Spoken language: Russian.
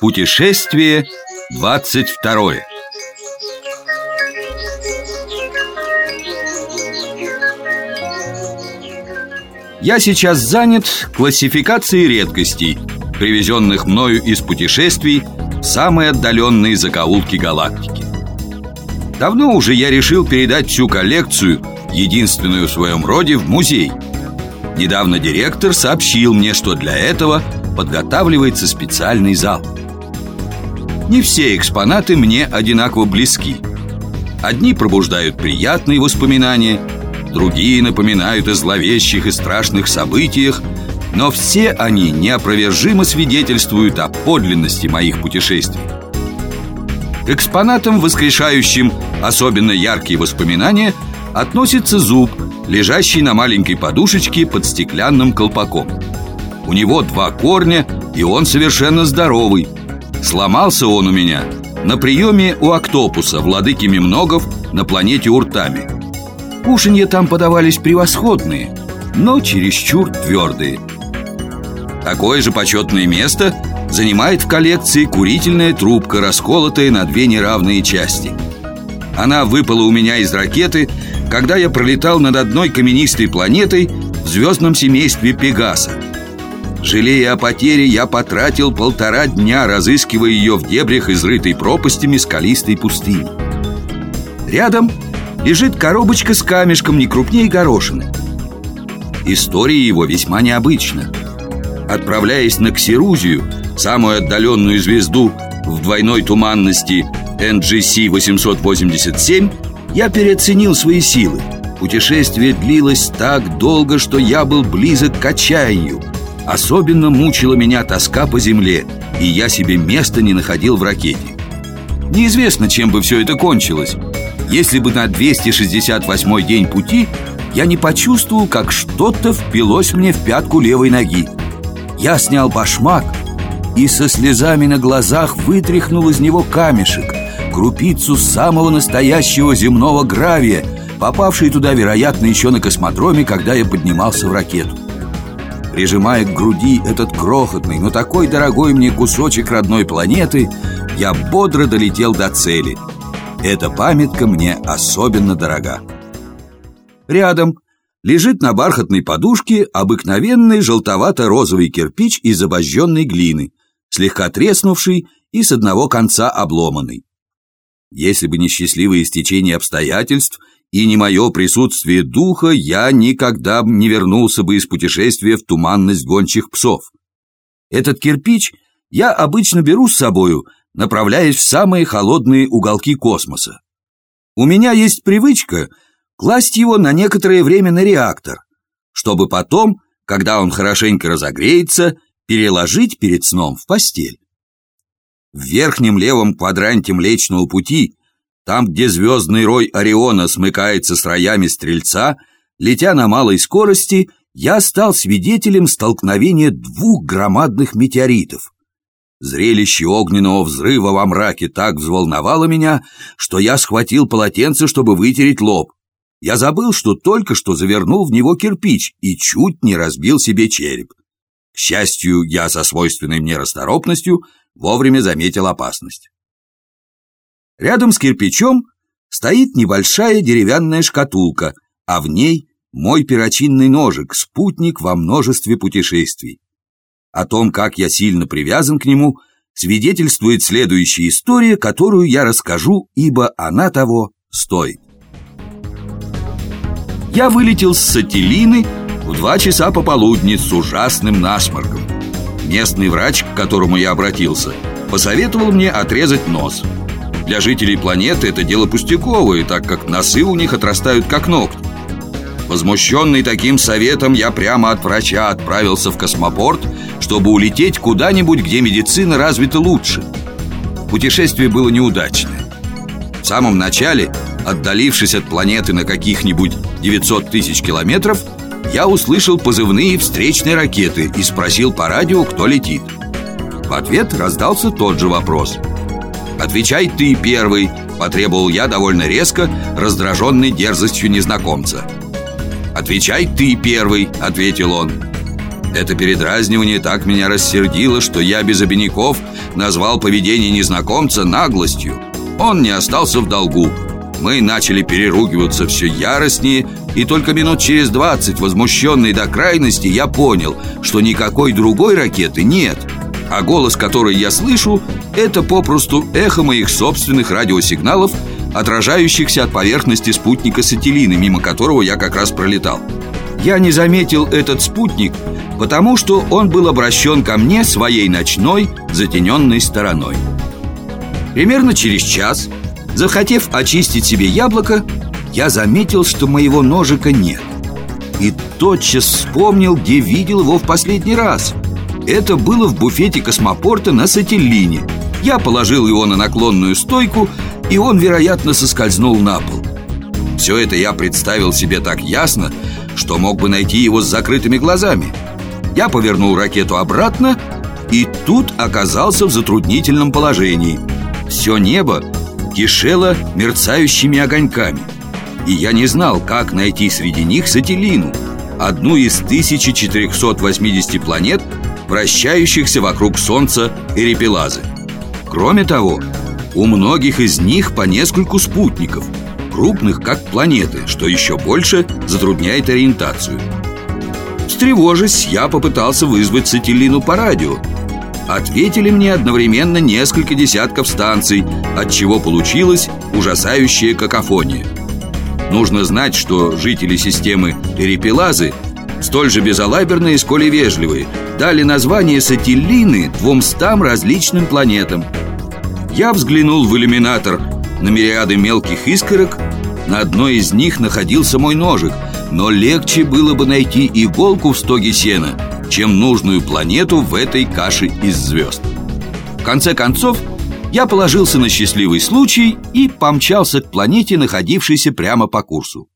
Путешествие 22 Я сейчас занят классификацией редкостей, привезенных мною из путешествий в самые отдаленные закоулки галактики. Давно уже я решил передать всю коллекцию, единственную в своем роде, в музей. Недавно директор сообщил мне, что для этого подготавливается специальный зал. Не все экспонаты мне одинаково близки. Одни пробуждают приятные воспоминания, другие напоминают о зловещих и страшных событиях, но все они неопровержимо свидетельствуют о подлинности моих путешествий. К экспонатам, воскрешающим особенно яркие воспоминания, относится зуб, лежащий на маленькой подушечке под стеклянным колпаком. У него два корня, и он совершенно здоровый. Сломался он у меня на приеме у октопуса, владыки Мемногов, на планете Уртами. Кушанья там подавались превосходные, но чересчур твердые. Такое же почетное место занимает в коллекции курительная трубка, расколотая на две неравные части. Она выпала у меня из ракеты, когда я пролетал над одной каменистой планетой в звездном семействе Пегаса. Жалея о потере, я потратил полтора дня, разыскивая ее в дебрях, изрытой пропастями скалистой пустыни. Рядом лежит коробочка с камешком не крупнее горошины. История его весьма необычна. Отправляясь на Ксерузию, самую отдаленную звезду в двойной туманности NGC 887, я переоценил свои силы. Путешествие длилось так долго, что я был близок к отчаянию. Особенно мучила меня тоска по земле, и я себе места не находил в ракете. Неизвестно, чем бы все это кончилось. Если бы на 268 день пути я не почувствовал, как что-то впилось мне в пятку левой ноги. Я снял башмак и со слезами на глазах вытряхнул из него камешек, крупицу самого настоящего земного гравия, попавший туда, вероятно, еще на космодроме, когда я поднимался в ракету. Прижимая к груди этот крохотный, но такой дорогой мне кусочек родной планеты, я бодро долетел до цели. Эта памятка мне особенно дорога. Рядом лежит на бархатной подушке обыкновенный желтовато-розовый кирпич из обожженной глины, слегка треснувший и с одного конца обломанный. Если бы не счастливое стечение обстоятельств и не мое присутствие духа, я никогда не вернулся бы из путешествия в туманность гончих псов. Этот кирпич я обычно беру с собою, направляясь в самые холодные уголки космоса. У меня есть привычка – класть его на некоторое время на реактор, чтобы потом, когда он хорошенько разогреется, переложить перед сном в постель. В верхнем левом квадранте Млечного Пути, там, где звездный рой Ориона смыкается с роями Стрельца, летя на малой скорости, я стал свидетелем столкновения двух громадных метеоритов. Зрелище огненного взрыва во мраке так взволновало меня, что я схватил полотенце, чтобы вытереть лоб. Я забыл, что только что завернул в него кирпич и чуть не разбил себе череп. К счастью, я со свойственной мне расторопностью вовремя заметил опасность. Рядом с кирпичом стоит небольшая деревянная шкатулка, а в ней мой перочинный ножик, спутник во множестве путешествий. О том, как я сильно привязан к нему, свидетельствует следующая история, которую я расскажу, ибо она того стоит. Я вылетел с Сателлины в два часа пополудни с ужасным насморком. Местный врач, к которому я обратился, посоветовал мне отрезать нос. Для жителей планеты это дело пустяковое, так как носы у них отрастают как ногти. Возмущенный таким советом, я прямо от врача отправился в космопорт, чтобы улететь куда-нибудь, где медицина развита лучше. Путешествие было неудачное. В самом начале Отдалившись от планеты на каких-нибудь 900 тысяч километров, я услышал позывные встречной ракеты и спросил по радио, кто летит. В ответ раздался тот же вопрос. «Отвечай ты первый», – потребовал я довольно резко, раздраженный дерзостью незнакомца. «Отвечай ты первый», – ответил он. Это передразнивание так меня рассердило, что я без обиняков назвал поведение незнакомца наглостью. Он не остался в долгу. Мы начали переругиваться все яростнее, и только минут через двадцать, возмущенный до крайности, я понял, что никакой другой ракеты нет. А голос, который я слышу, это попросту эхо моих собственных радиосигналов, отражающихся от поверхности спутника Сателлины, мимо которого я как раз пролетал. Я не заметил этот спутник, потому что он был обращен ко мне своей ночной, затененной стороной. Примерно через час, захотев очистить себе яблоко, я заметил, что моего ножика нет. И тотчас вспомнил, где видел его в последний раз. Это было в буфете космопорта на Сателлине. Я положил его на наклонную стойку, и он, вероятно, соскользнул на пол. Все это я представил себе так ясно, что мог бы найти его с закрытыми глазами. Я повернул ракету обратно и тут оказался в затруднительном положении. Все небо кишело мерцающими огоньками. И я не знал, как найти среди них Сателлину, одну из 1480 планет, вращающихся вокруг Солнца Эрипелазы. Кроме того, у многих из них по нескольку спутников, крупных как планеты, что еще больше затрудняет ориентацию. Встревожись, я попытался вызвать Сателлину по радио Ответили мне одновременно несколько десятков станций От чего получилась ужасающая какофония. Нужно знать, что жители системы Перепелазы Столь же безалаберные, сколь и вежливые Дали название Сателлины двумстам различным планетам. Я взглянул в иллюминатор на мириады мелких искорок. На одной из них находился мой ножик но легче было бы найти иголку в стоге сена, чем нужную планету в этой каше из звезд. В конце концов, я положился на счастливый случай и помчался к планете, находившейся прямо по курсу.